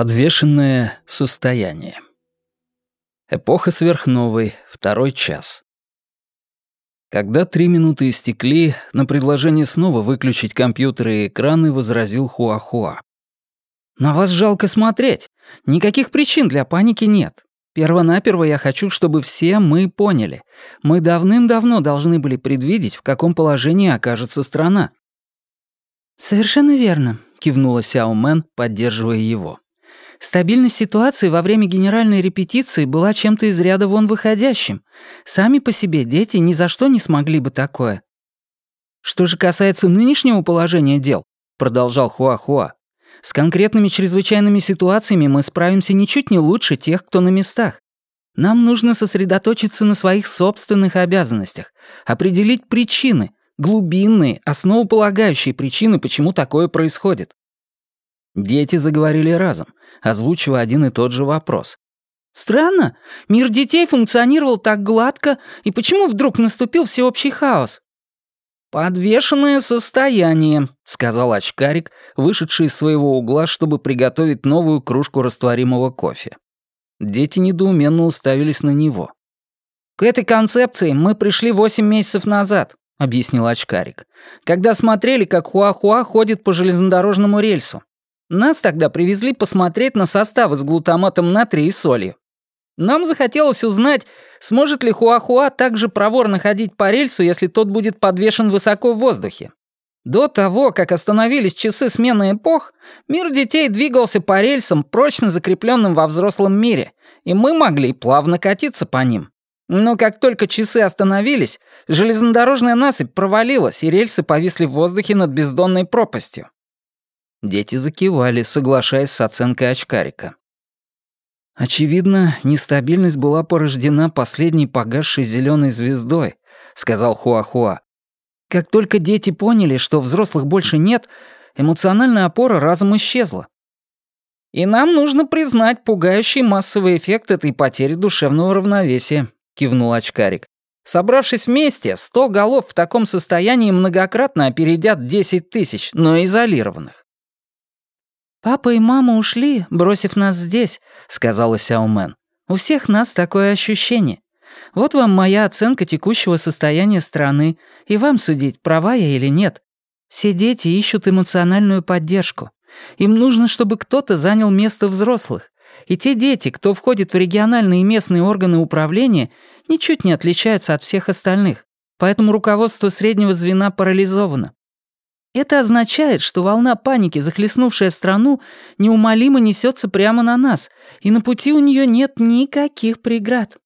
Подвешенное состояние. Эпоха сверхновой, второй час. Когда три минуты истекли, на предложение снова выключить компьютеры и экраны возразил Хуахуа. «На вас жалко смотреть. Никаких причин для паники нет. Первонаперво я хочу, чтобы все мы поняли. Мы давным-давно должны были предвидеть, в каком положении окажется страна». «Совершенно верно», — кивнула Сяо Мэн, поддерживая его. Стабильность ситуации во время генеральной репетиции была чем-то из ряда вон выходящим. Сами по себе дети ни за что не смогли бы такое. «Что же касается нынешнего положения дел», — продолжал Хуахуа, «с конкретными чрезвычайными ситуациями мы справимся ничуть не лучше тех, кто на местах. Нам нужно сосредоточиться на своих собственных обязанностях, определить причины, глубинные, основополагающие причины, почему такое происходит. Дети заговорили разом, озвучивая один и тот же вопрос. «Странно. Мир детей функционировал так гладко, и почему вдруг наступил всеобщий хаос?» «Подвешенное состояние», — сказал очкарик, вышедший из своего угла, чтобы приготовить новую кружку растворимого кофе. Дети недоуменно уставились на него. «К этой концепции мы пришли восемь месяцев назад», — объяснил очкарик, «когда смотрели, как Хуахуа ходит по железнодорожному рельсу. Нас тогда привезли посмотреть на составы с глутаматом натрия и солью. Нам захотелось узнать, сможет ли Хуахуа так же проворно ходить по рельсу, если тот будет подвешен высоко в воздухе. До того, как остановились часы смены эпох, мир детей двигался по рельсам, прочно закрепленным во взрослом мире, и мы могли плавно катиться по ним. Но как только часы остановились, железнодорожная насыпь провалилась, и рельсы повисли в воздухе над бездонной пропастью. Дети закивали, соглашаясь с оценкой очкарика. «Очевидно, нестабильность была порождена последней погасшей зеленой звездой», — сказал Хуахуа. «Как только дети поняли, что взрослых больше нет, эмоциональная опора разом исчезла. И нам нужно признать пугающий массовый эффект этой потери душевного равновесия», — кивнул очкарик. «Собравшись вместе, сто голов в таком состоянии многократно опередят десять тысяч, но изолированных. «Папа и мама ушли, бросив нас здесь», — сказала Сяомен. «У всех нас такое ощущение. Вот вам моя оценка текущего состояния страны, и вам судить, права я или нет. Все дети ищут эмоциональную поддержку. Им нужно, чтобы кто-то занял место взрослых. И те дети, кто входит в региональные и местные органы управления, ничуть не отличаются от всех остальных. Поэтому руководство среднего звена парализовано. Это означает, что волна паники, захлестнувшая страну, неумолимо несется прямо на нас, и на пути у нее нет никаких преград.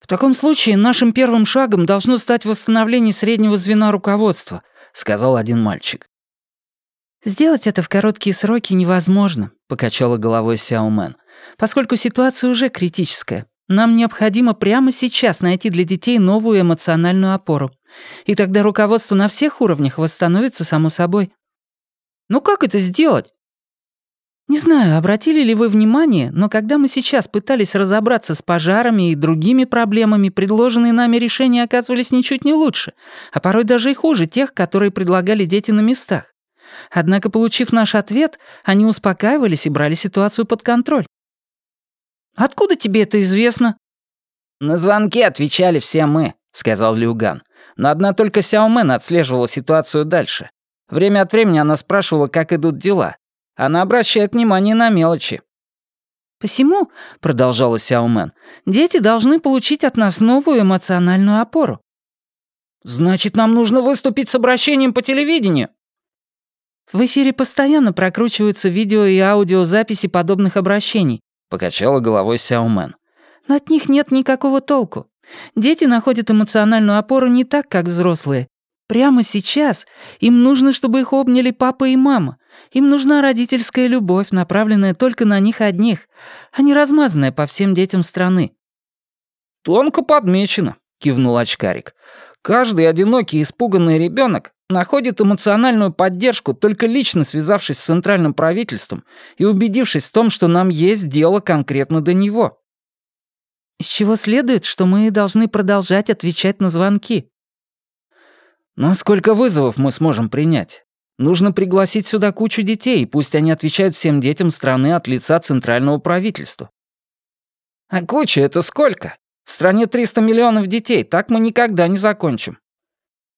В таком случае нашим первым шагом должно стать восстановление среднего звена руководства, сказал один мальчик. Сделать это в короткие сроки невозможно, покачала головой Сяомен, поскольку ситуация уже критическая. Нам необходимо прямо сейчас найти для детей новую эмоциональную опору. И тогда руководство на всех уровнях восстановится само собой. Ну как это сделать? Не знаю, обратили ли вы внимание, но когда мы сейчас пытались разобраться с пожарами и другими проблемами, предложенные нами решения оказывались ничуть не лучше, а порой даже и хуже тех, которые предлагали дети на местах. Однако, получив наш ответ, они успокаивались и брали ситуацию под контроль. «Откуда тебе это известно?» «На звонки отвечали все мы», — сказал Люган. Но одна только Сяомен отслеживала ситуацию дальше. Время от времени она спрашивала, как идут дела. Она обращает внимание на мелочи. «Посему», — продолжала Сяомен, — «дети должны получить от нас новую эмоциональную опору». «Значит, нам нужно выступить с обращением по телевидению?» «В эфире постоянно прокручиваются видео и аудиозаписи подобных обращений», — покачала головой Сяомен. «Но от них нет никакого толку. Дети находят эмоциональную опору не так, как взрослые. Прямо сейчас им нужно, чтобы их обняли папа и мама. Им нужна родительская любовь, направленная только на них одних, а не размазанная по всем детям страны. «Тонко подмечено», — кивнул очкарик. «Каждый одинокий испуганный ребенок находит эмоциональную поддержку, только лично связавшись с центральным правительством и убедившись в том, что нам есть дело конкретно до него. Из чего следует, что мы должны продолжать отвечать на звонки. Но сколько вызовов мы сможем принять? Нужно пригласить сюда кучу детей, пусть они отвечают всем детям страны от лица центрального правительства». «А куча — это сколько? В стране 300 миллионов детей, так мы никогда не закончим».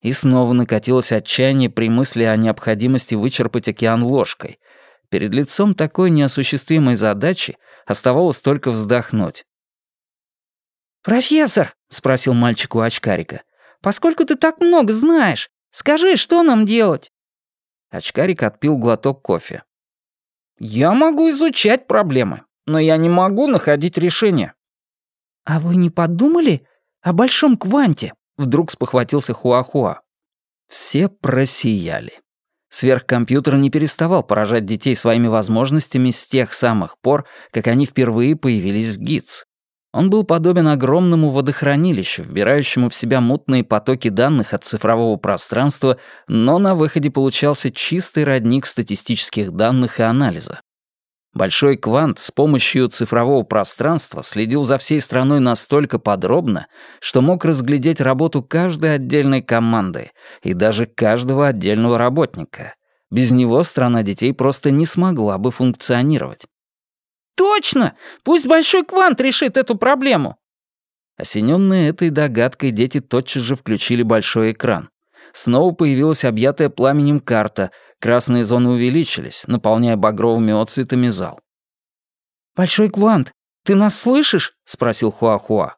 И снова накатилось отчаяние при мысли о необходимости вычерпать океан ложкой. Перед лицом такой неосуществимой задачи оставалось только вздохнуть. «Профессор», — спросил мальчик у очкарика, — «поскольку ты так много знаешь, скажи, что нам делать?» Очкарик отпил глоток кофе. «Я могу изучать проблемы, но я не могу находить решения». «А вы не подумали о большом кванте?» Вдруг спохватился Хуахуа. Все просияли. Сверхкомпьютер не переставал поражать детей своими возможностями с тех самых пор, как они впервые появились в ГИЦ. Он был подобен огромному водохранилищу, вбирающему в себя мутные потоки данных от цифрового пространства, но на выходе получался чистый родник статистических данных и анализа. Большой квант с помощью цифрового пространства следил за всей страной настолько подробно, что мог разглядеть работу каждой отдельной команды и даже каждого отдельного работника. Без него страна детей просто не смогла бы функционировать. «Точно! Пусть Большой Квант решит эту проблему!» Осененные этой догадкой, дети тотчас же включили большой экран. Снова появилась объятая пламенем карта, красные зоны увеличились, наполняя багровыми отцветами зал. «Большой Квант, ты нас слышишь?» — спросил Хуахуа.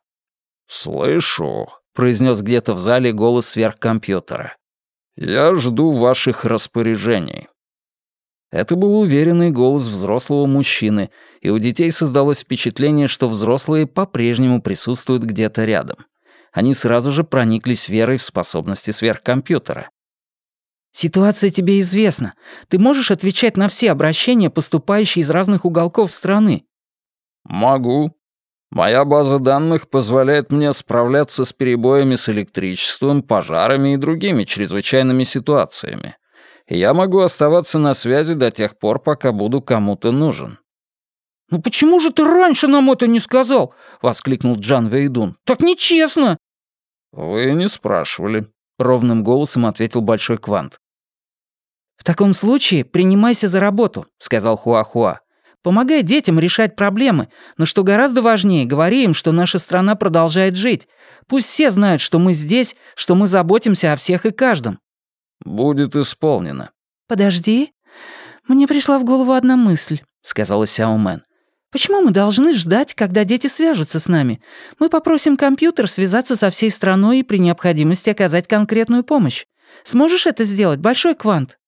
«Слышу», — произнес где-то в зале голос сверхкомпьютера. «Я жду ваших распоряжений». Это был уверенный голос взрослого мужчины, и у детей создалось впечатление, что взрослые по-прежнему присутствуют где-то рядом. Они сразу же прониклись верой в способности сверхкомпьютера. «Ситуация тебе известна. Ты можешь отвечать на все обращения, поступающие из разных уголков страны?» «Могу. Моя база данных позволяет мне справляться с перебоями с электричеством, пожарами и другими чрезвычайными ситуациями я могу оставаться на связи до тех пор, пока буду кому-то нужен». «Ну почему же ты раньше нам это не сказал?» — воскликнул Джан Вейдун. «Так нечестно!» «Вы не спрашивали», — ровным голосом ответил Большой Квант. «В таком случае принимайся за работу», — сказал Хуахуа. «Помогай детям решать проблемы, но что гораздо важнее, говори им, что наша страна продолжает жить. Пусть все знают, что мы здесь, что мы заботимся о всех и каждом. «Будет исполнено». «Подожди. Мне пришла в голову одна мысль», — сказала Сяомен. «Почему мы должны ждать, когда дети свяжутся с нами? Мы попросим компьютер связаться со всей страной и при необходимости оказать конкретную помощь. Сможешь это сделать, Большой Квант?»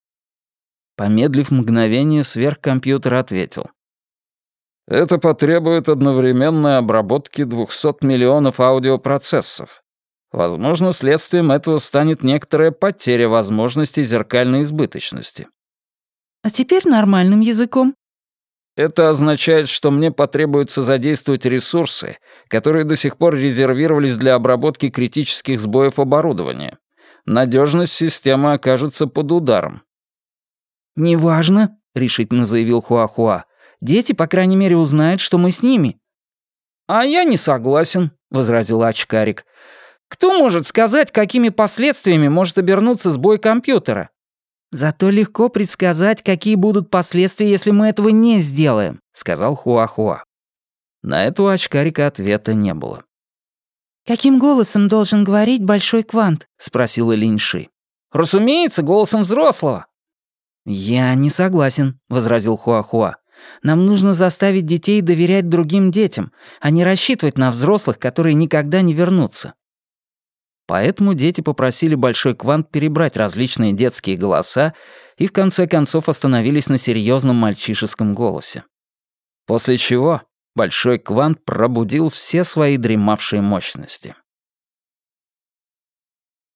Помедлив мгновение, сверхкомпьютер ответил. «Это потребует одновременной обработки 200 миллионов аудиопроцессов. Возможно, следствием этого станет некоторая потеря возможности зеркальной избыточности. А теперь нормальным языком. Это означает, что мне потребуется задействовать ресурсы, которые до сих пор резервировались для обработки критических сбоев оборудования. Надежность системы окажется под ударом. «Неважно», — решительно заявил Хуахуа. «Дети, по крайней мере, узнают, что мы с ними». «А я не согласен», — возразил очкарик. Кто может сказать, какими последствиями может обернуться сбой компьютера? Зато легко предсказать, какие будут последствия, если мы этого не сделаем, сказал Хуахуа. На это у очкарика ответа не было. «Каким голосом должен говорить Большой Квант?» — спросила Линьши. «Разумеется, голосом взрослого». «Я не согласен», — возразил Хуахуа. «Нам нужно заставить детей доверять другим детям, а не рассчитывать на взрослых, которые никогда не вернутся. Поэтому дети попросили Большой Квант перебрать различные детские голоса и в конце концов остановились на серьезном мальчишеском голосе. После чего Большой Квант пробудил все свои дремавшие мощности.